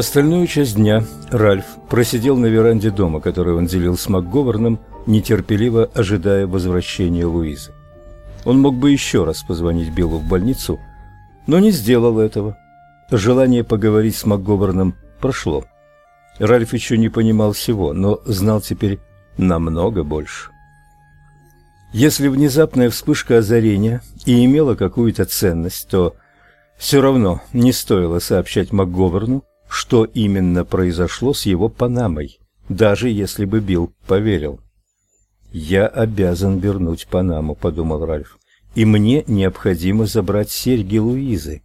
Остальную часть дня Ральф просидел на веранде дома, который он делил с МакГоверном, нетерпеливо ожидая возвращения Луизы. Он мог бы еще раз позвонить Биллу в больницу, но не сделал этого. Желание поговорить с МакГоверном прошло. Ральф еще не понимал всего, но знал теперь намного больше. Если внезапная вспышка озарения и имела какую-то ценность, то все равно не стоило сообщать МакГоверну, что именно произошло с его Панамой, даже если бы Билл поверил. «Я обязан вернуть Панаму», — подумал Ральф, — «и мне необходимо забрать серьги Луизы».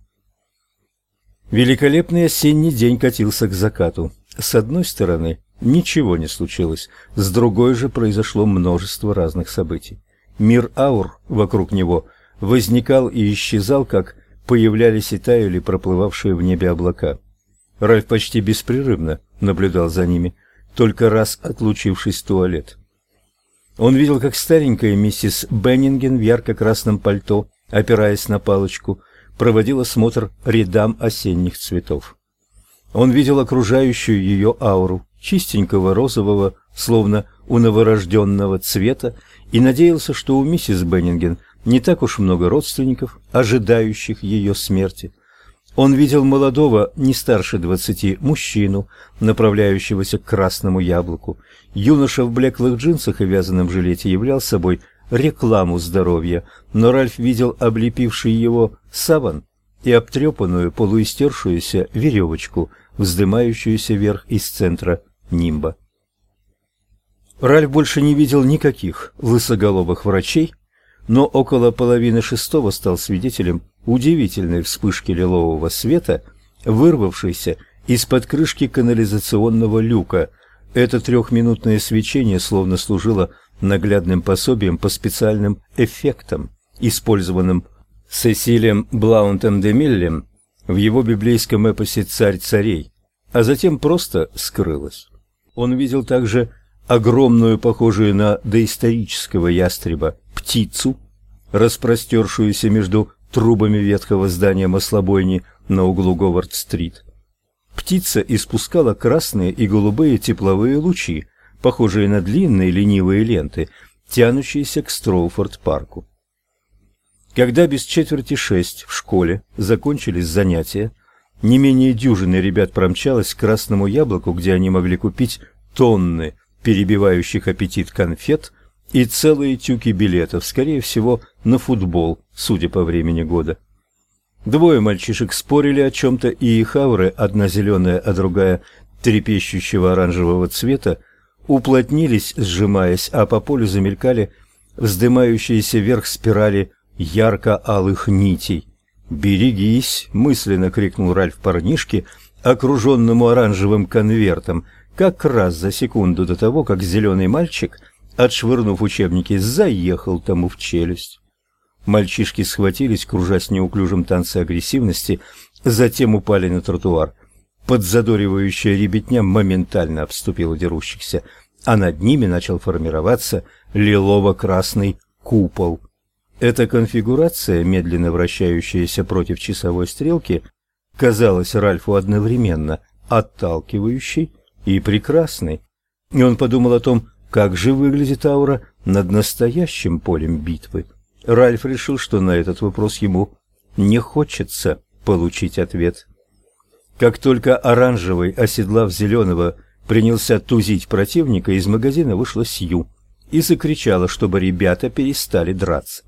Великолепный осенний день катился к закату. С одной стороны, ничего не случилось, с другой же произошло множество разных событий. Мир аур вокруг него возникал и исчезал, как появлялись и таяли проплывавшие в небе облака. Ральф почти беспрерывно наблюдал за ними, только раз отлучившись в туалет. Он видел, как старенькая миссис Беннинген в ярко-красном пальто, опираясь на палочку, проводила осмотр рядам осенних цветов. Он видел окружающую ее ауру, чистенького розового, словно у новорожденного цвета, и надеялся, что у миссис Беннинген не так уж много родственников, ожидающих ее смерти – он видел молодого, не старше двадцати, мужчину, направляющегося к красному яблоку. Юноша в блеклых джинсах и вязаном жилете являл собой рекламу здоровья, но Ральф видел облепивший его саван и обтрепанную, полуистершуюся веревочку, вздымающуюся вверх из центра нимба. Ральф больше не видел никаких лысоголовых врачей, но около половины шестого стал свидетелем удивительной вспышки лилового света, вырвавшейся из-под крышки канализационного люка. Это трехминутное свечение словно служило наглядным пособием по специальным эффектам, использованным Сесилием Блаунтом де Миллем в его библейском эпосе «Царь царей», а затем просто скрылось. Он видел также огромную, похожую на доисторического ястреба, птицу, распростершуюся между трубами ветхого здания маслобойни на углу Говард-стрит. Птица испускала красные и голубые тепловые лучи, похожие на длинные ленивые ленты, тянущиеся к Строуфорд-парку. Когда без четверти шесть в школе закончились занятия, не менее дюжины ребят промчалось к красному яблоку, где они могли купить тонны перебивающих аппетит конфет и целые тюки билетов, скорее всего, на футбол, судя по времени года. Двое мальчишек спорили о чем-то, и их ауры, одна зеленая, а другая трепещущего оранжевого цвета, уплотнились, сжимаясь, а по полю замелькали вздымающиеся вверх спирали ярко-алых нитей. «Берегись!» — мысленно крикнул Ральф парнишке, окруженному оранжевым конвертом, как раз за секунду до того, как зеленый мальчик, отшвырнув учебники, заехал тому в челюсть. Мальчишки схватились, кружась в неуклюжем танце агрессивности, затем упали на тротуар. Подзадоривающая ребятня моментально обступила дерущихся, а над ними начал формироваться лилово-красный купол. Эта конфигурация, медленно вращающаяся против часовой стрелки, казалась Ральфу одновременно отталкивающей и прекрасной. И он подумал о том, как же выглядит аура над настоящим полем битвы. Ральф решил, что на этот вопрос ему не хочется получить ответ. Как только оранжевый, оседлав зеленого, принялся тузить противника, из магазина вышла Сью и закричала, чтобы ребята перестали драться.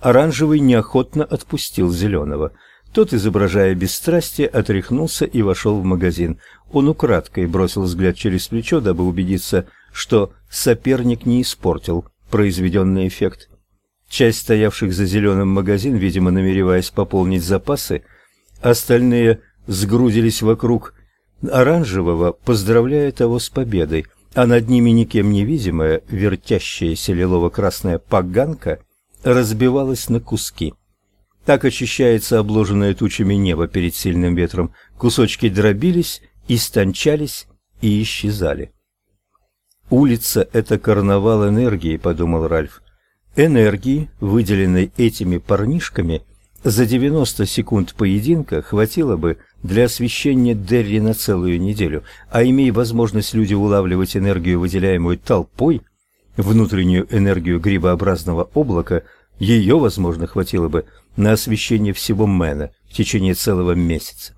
Оранжевый неохотно отпустил зеленого. Тот, изображая бесстрастие, отряхнулся и вошел в магазин. Он украдкой бросил взгляд через плечо, дабы убедиться, что соперник не испортил произведенный эффект. Часть стоявших за зеленым магазин, видимо, намереваясь пополнить запасы, остальные сгрудились вокруг оранжевого, поздравляя того с победой, а над ними никем не видимая вертящаяся лилово-красная поганка разбивалась на куски. Так очищается обложенное тучами небо перед сильным ветром. Кусочки дробились, истончались и исчезали. «Улица — это карнавал энергии», — подумал Ральф. Энергии, выделенной этими парнишками, за 90 секунд поединка хватило бы для освещения Дерри на целую неделю, а имея возможность люди улавливать энергию, выделяемую толпой, внутреннюю энергию грибообразного облака, ее, возможно, хватило бы на освещение всего Мэна в течение целого месяца.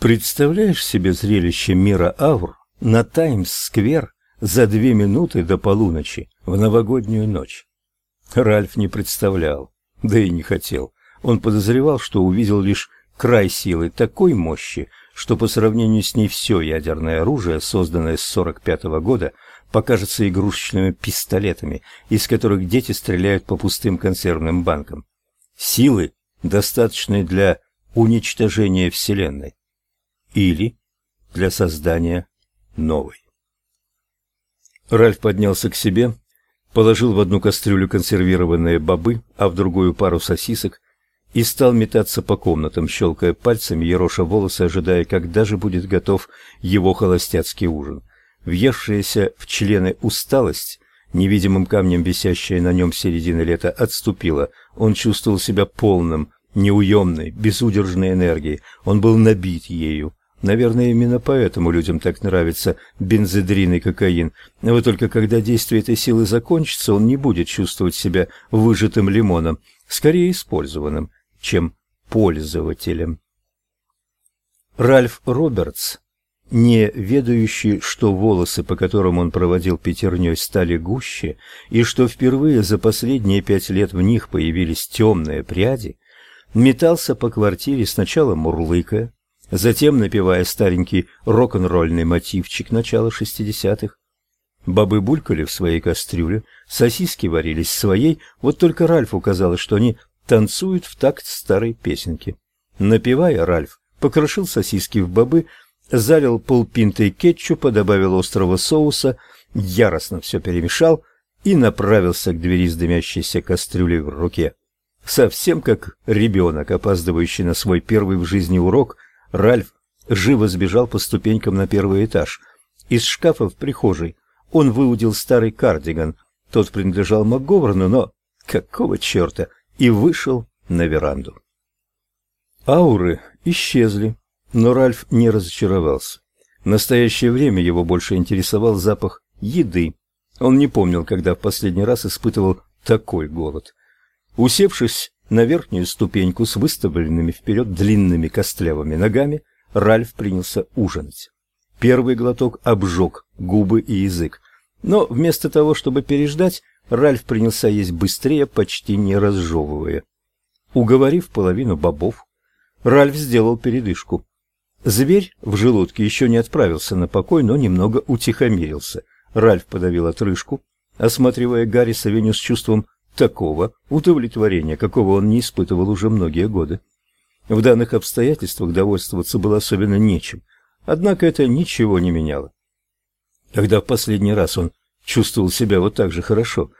Представляешь себе зрелище мира аур на Таймс-сквер за две минуты до полуночи в новогоднюю ночь? Ральф не представлял, да и не хотел. Он подозревал, что увидел лишь край силы такой мощи, что по сравнению с ней все ядерное оружие, созданное с 45 -го года, покажется игрушечными пистолетами, из которых дети стреляют по пустым консервным банкам. Силы, достаточной для уничтожения Вселенной или для создания новой. Ральф поднялся к себе, положил в одну кастрюлю консервированные бобы, а в другую пару сосисок и стал метаться по комнатам, щелкая пальцами, ероша волосы, ожидая, когда же будет готов его холостяцкий ужин. Въевшаяся в члены усталость, невидимым камнем висящая на нем середины лета, отступила. Он чувствовал себя полным, неуемной, безудержной энергией. Он был набит ею. Наверное, именно поэтому людям так нравится бензодрин и кокаин. Вот только когда действие этой силы закончится, он не будет чувствовать себя выжатым лимоном, скорее использованным, чем пользователем. Ральф Робертс, не ведающий, что волосы, по которым он проводил пятерней, стали гуще, и что впервые за последние пять лет в них появились темные пряди, метался по квартире сначала мурлыкая, затем напевая старенький рок-н-ролльный мотивчик начала шестидесятых. Бабы булькали в своей кастрюле, сосиски варились своей, вот только Ральфу казалось, что они танцуют в такт старой песенки. Напевая, Ральф покрошил сосиски в бобы, залил полпинтой кетчупа, добавил острого соуса, яростно все перемешал и направился к двери с дымящейся кастрюлей в руке. Совсем как ребенок, опаздывающий на свой первый в жизни урок, Ральф живо сбежал по ступенькам на первый этаж. Из шкафа в прихожей он выудил старый кардиган. Тот принадлежал МакГоверну, но какого черта? И вышел на веранду. Ауры исчезли, но Ральф не разочаровался. В настоящее время его больше интересовал запах еды. Он не помнил, когда в последний раз испытывал такой голод. Усевшись на верхнюю ступеньку с выставленными вперед длинными костлявыми ногами Ральф принялся ужинать. Первый глоток обжег губы и язык, но вместо того, чтобы переждать, Ральф принялся есть быстрее, почти не разжевывая. Уговорив половину бобов, Ральф сделал передышку. Зверь в желудке еще не отправился на покой, но немного утихомирился. Ральф подавил отрыжку, осматривая Гарри Савеню с чувством такого удовлетворения, какого он не испытывал уже многие годы. В данных обстоятельствах довольствоваться было особенно нечем, однако это ничего не меняло. Когда в последний раз он чувствовал себя вот так же хорошо?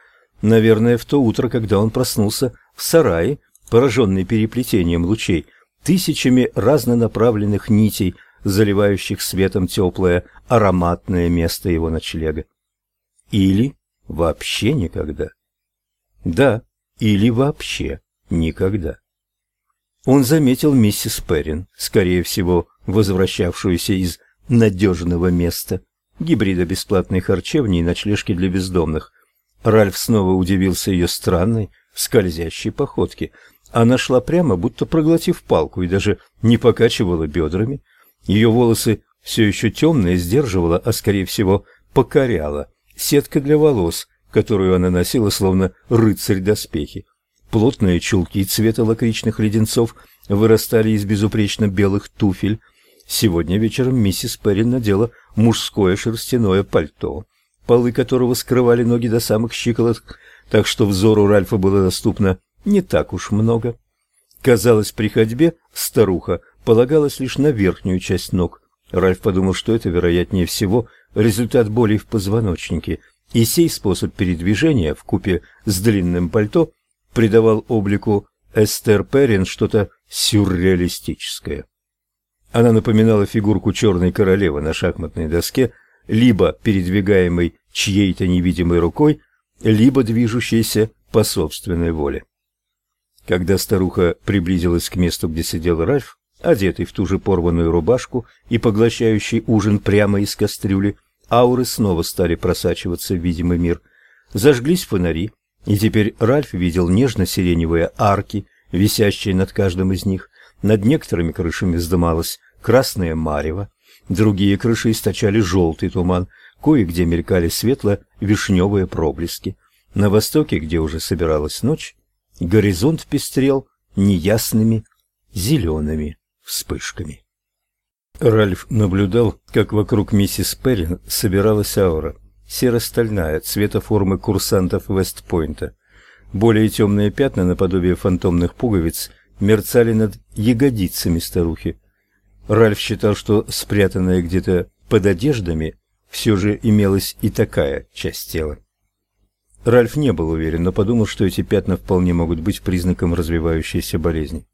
Наверное, в то утро, когда он проснулся в сарае, пораженный переплетением лучей, тысячами разнонаправленных нитей, заливающих светом теплое, ароматное место его ночлега. Или вообще никогда. Да, или вообще никогда. Он заметил миссис Перрин, скорее всего, возвращавшуюся из надежного места, гибрида бесплатной харчевни и ночлежки для бездомных. Ральф снова удивился ее странной, скользящей походке. Она шла прямо, будто проглотив палку, и даже не покачивала бедрами. Ее волосы все еще темные сдерживала, а, скорее всего, покоряла. Сетка для волос, которую она носила словно рыцарь доспехи. Плотные чулки цвета лакричных леденцов вырастали из безупречно белых туфель. Сегодня вечером миссис Перрин надела мужское шерстяное пальто, полы которого скрывали ноги до самых щиколоток, так что взору Ральфа было доступно не так уж много. Казалось, при ходьбе старуха полагалась лишь на верхнюю часть ног. Ральф подумал, что это, вероятнее всего, результат боли в позвоночнике – и сей способ передвижения в купе с длинным пальто придавал облику Эстер Перрин что-то сюрреалистическое. Она напоминала фигурку черной королевы на шахматной доске, либо передвигаемой чьей-то невидимой рукой, либо движущейся по собственной воле. Когда старуха приблизилась к месту, где сидел Ральф, одетый в ту же порванную рубашку и поглощающий ужин прямо из кастрюли, ауры снова стали просачиваться в видимый мир. Зажглись фонари, и теперь Ральф видел нежно-сиреневые арки, висящие над каждым из них. Над некоторыми крышами вздымалось красное марево, другие крыши источали желтый туман, кое-где мелькали светло-вишневые проблески. На востоке, где уже собиралась ночь, горизонт пестрел неясными зелеными вспышками. Ральф наблюдал, как вокруг миссис Перрин собиралась аура, серо-стальная, цвета формы курсантов Вестпойнта. Более темные пятна, наподобие фантомных пуговиц, мерцали над ягодицами старухи. Ральф считал, что спрятанная где-то под одеждами все же имелась и такая часть тела. Ральф не был уверен, но подумал, что эти пятна вполне могут быть признаком развивающейся болезни.